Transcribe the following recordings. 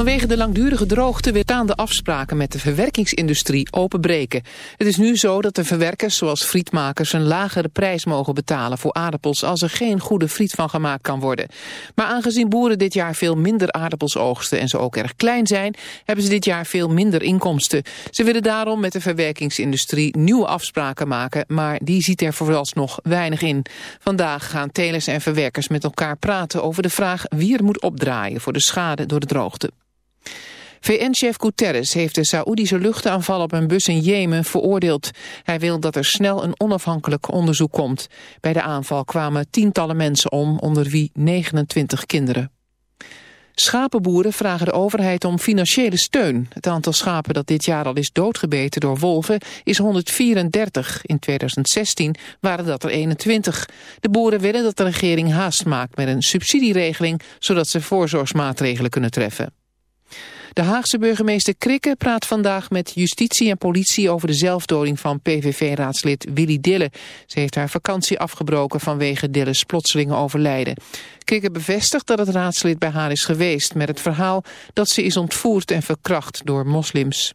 Vanwege de langdurige droogte weer de afspraken met de verwerkingsindustrie openbreken. Het is nu zo dat de verwerkers zoals frietmakers een lagere prijs mogen betalen voor aardappels als er geen goede friet van gemaakt kan worden. Maar aangezien boeren dit jaar veel minder aardappels oogsten en ze ook erg klein zijn, hebben ze dit jaar veel minder inkomsten. Ze willen daarom met de verwerkingsindustrie nieuwe afspraken maken, maar die ziet er vooralsnog weinig in. Vandaag gaan telers en verwerkers met elkaar praten over de vraag wie er moet opdraaien voor de schade door de droogte. VN-chef Guterres heeft de Saoedische luchtaanval op een bus in Jemen veroordeeld. Hij wil dat er snel een onafhankelijk onderzoek komt. Bij de aanval kwamen tientallen mensen om, onder wie 29 kinderen. Schapenboeren vragen de overheid om financiële steun. Het aantal schapen dat dit jaar al is doodgebeten door wolven is 134. In 2016 waren dat er 21. De boeren willen dat de regering haast maakt met een subsidieregeling... zodat ze voorzorgsmaatregelen kunnen treffen. De Haagse burgemeester Krikke praat vandaag met justitie en politie over de zelfdoding van PVV-raadslid Willy Dille. Ze heeft haar vakantie afgebroken vanwege Dille's plotselinge overlijden. Krikke bevestigt dat het raadslid bij haar is geweest met het verhaal dat ze is ontvoerd en verkracht door moslims.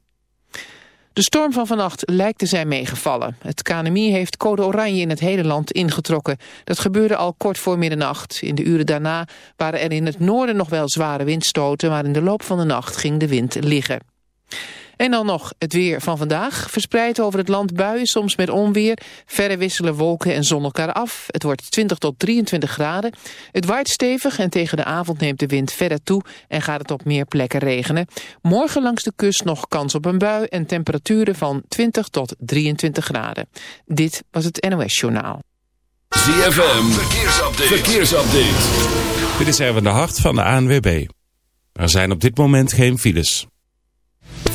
De storm van vannacht lijkt te zijn meegevallen. Het KNMI heeft code oranje in het hele land ingetrokken. Dat gebeurde al kort voor middernacht. In de uren daarna waren er in het noorden nog wel zware windstoten... maar in de loop van de nacht ging de wind liggen. En dan nog het weer van vandaag. Verspreid over het land buien, soms met onweer. Verre wisselen wolken en zon elkaar af. Het wordt 20 tot 23 graden. Het waait stevig en tegen de avond neemt de wind verder toe... en gaat het op meer plekken regenen. Morgen langs de kust nog kans op een bui... en temperaturen van 20 tot 23 graden. Dit was het NOS Journaal. ZFM, verkeersupdate. verkeersupdate. Dit is even de hart van de ANWB. Er zijn op dit moment geen files.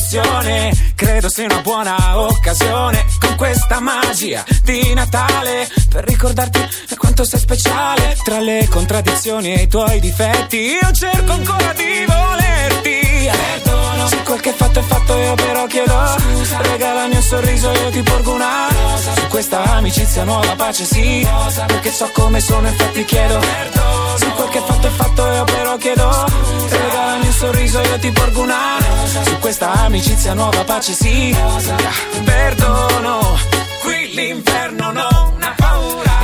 e rivoluzione. Credo sia una buona occasione con questa magia di Natale per ricordarti quanto sei speciale. Tra le contraddizioni e i tuoi difetti, io cerco ancora di volerti. Perdono se quel che fatto è fatto, io però chiedo. Scusa, regalami un sorriso, io ti porgo una rosa. Su questa amicizia nuova pace sì. Rosa, perché so come sono, infatti chiedo. Perdono se quel che fatto è fatto, io però chiedo. Scusa, regalami un sorriso, io ti porgo una rosa. Su questa amicizia nuova pace sì. Rosa, perdono. Qui l'inferno non ha paura.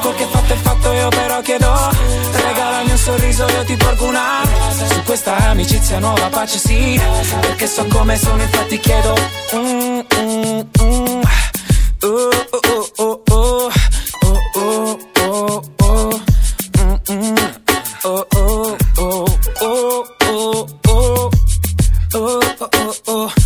Quel che fatto è fatto, io però chiedo Regalami un sorriso, io ti porgo una Su questa amicizia nuova pace sì Perché so come sono, infatti chiedo mm, mm, Oh, oh, oh, oh, oh, oh, oh, oh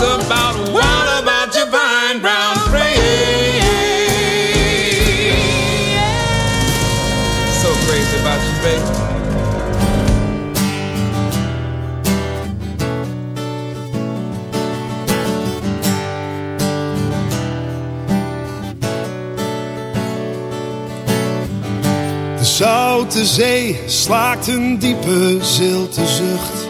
About. What about your fine brown frame? about you, baby. De zoute zee slaakt een diepe zilte zucht.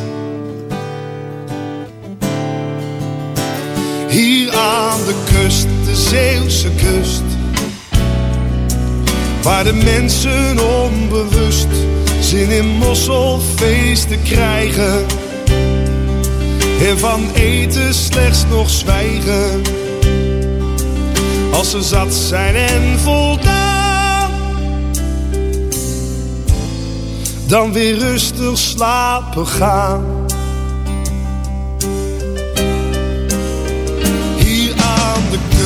Hier aan de kust, de Zeeuwse kust Waar de mensen onbewust zin in mosselfeesten krijgen. En van eten slechts nog zwijgen. Als ze zat zijn en voldaan. Dan weer rustig slapen gaan.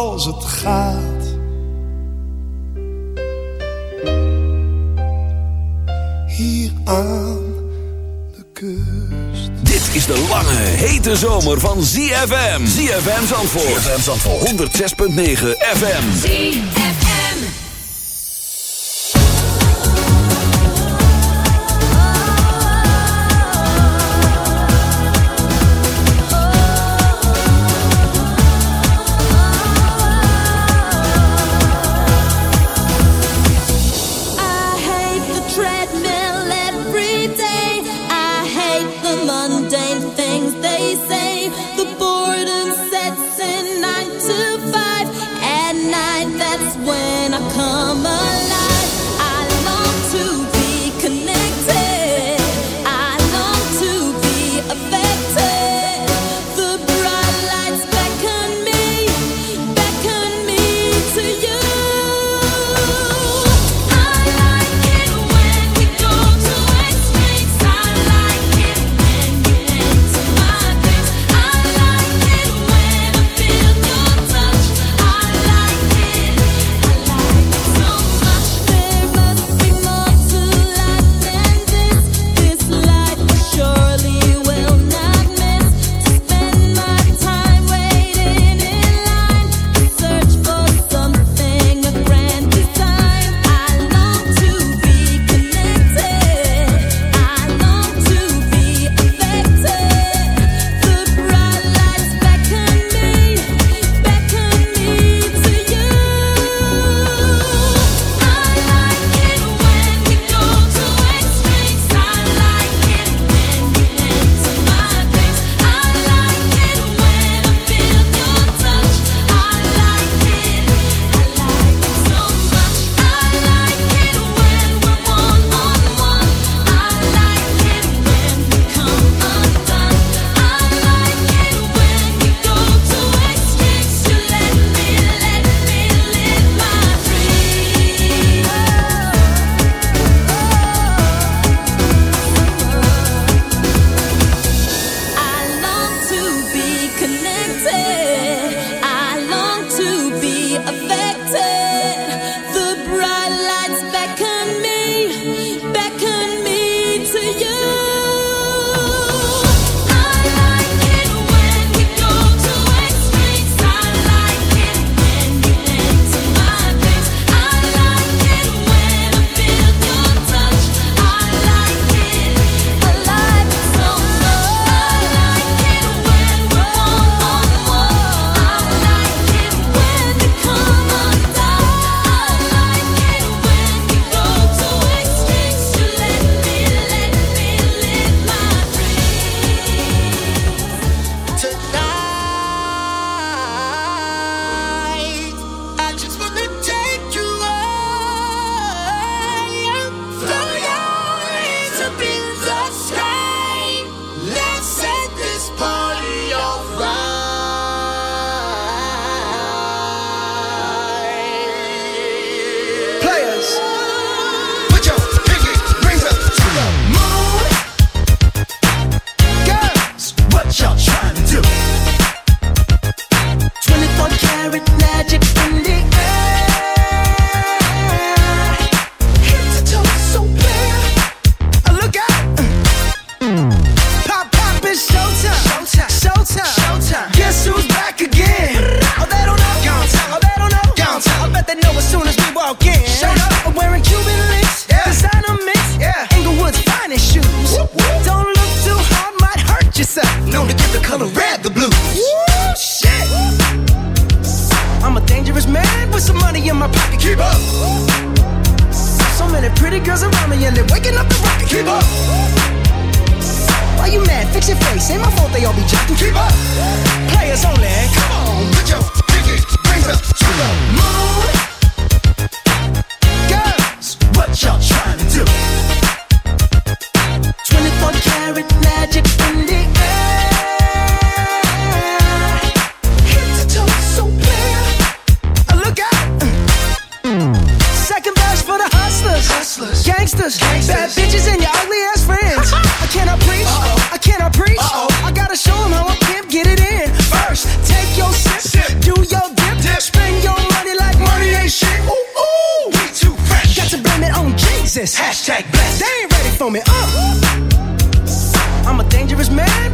Als het gaat. Hier aan de kust. Dit is de lange, hete zomer van ZFM. ZFM Zandvoort. ZFM Zandvoort. 106.9 FM. ZFM.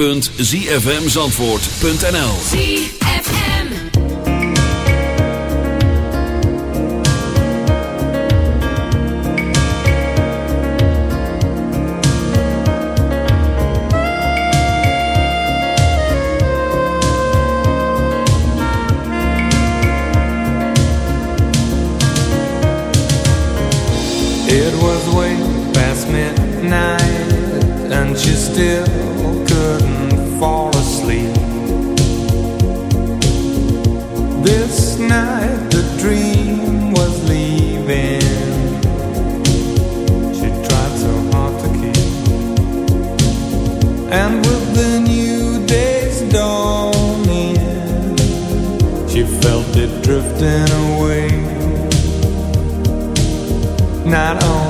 www.zfmzandvoort.nl. It was way past midnight, and she still and with the new day's dawning, she felt it drifting away. Not only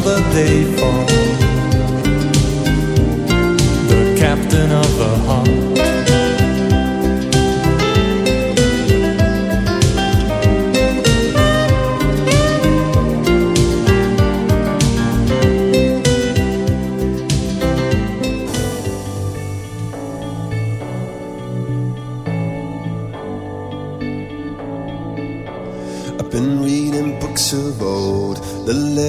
Another day the captain of the heart.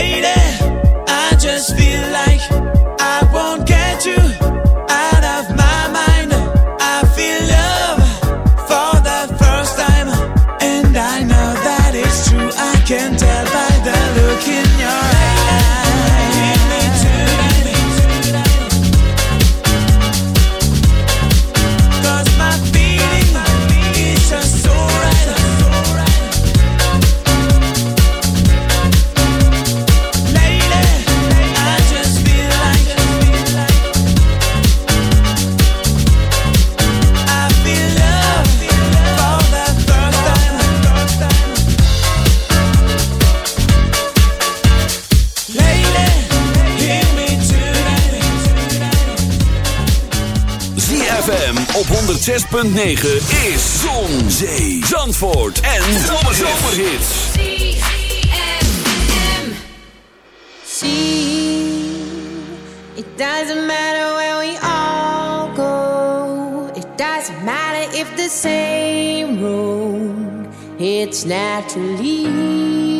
lady. I just feel like. 106.9 is Zon, Zee, Zandvoort en Zomerhits. See, it doesn't matter where we all go. It doesn't matter if the same room It's naturally.